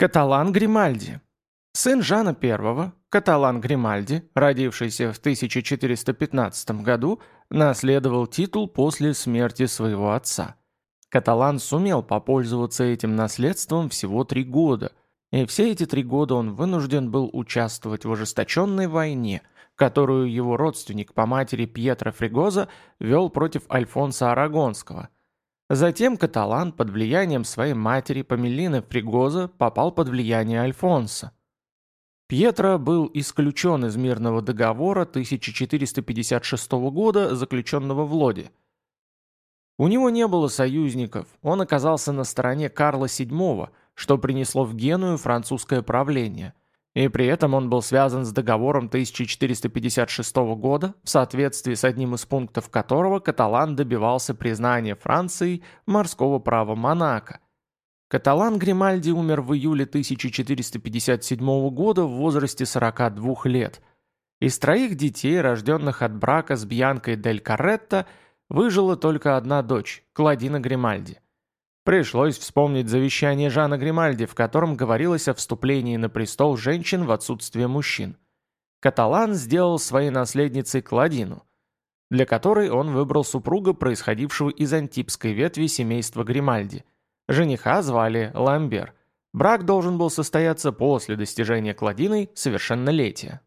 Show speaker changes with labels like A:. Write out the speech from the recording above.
A: Каталан Гримальди. Сын Жана I, Каталан Гримальди, родившийся в 1415 году, наследовал титул после смерти своего отца. Каталан сумел попользоваться этим наследством всего три года, и все эти три года он вынужден был участвовать в ожесточенной войне, которую его родственник по матери Пьетро Фригоза вел против Альфонса Арагонского – Затем Каталан под влиянием своей матери Памелины Фригоза попал под влияние Альфонса. Пьетро был исключен из мирного договора 1456 года, заключенного в Лоде. У него не было союзников, он оказался на стороне Карла VII, что принесло в Геную французское правление. И при этом он был связан с договором 1456 года, в соответствии с одним из пунктов которого Каталан добивался признания Францией морского права Монако. Каталан Гримальди умер в июле 1457 года в возрасте 42 лет. Из троих детей, рожденных от брака с Бьянкой дель Карретто, выжила только одна дочь, Кладина Гримальди – Пришлось вспомнить завещание Жана Гримальди, в котором говорилось о вступлении на престол женщин в отсутствие мужчин. Каталан сделал своей наследницей Кладину, для которой он выбрал супруга, происходившего из антипской ветви семейства Гримальди. Жениха звали Ламбер. Брак должен был состояться после достижения Кладиной совершеннолетия.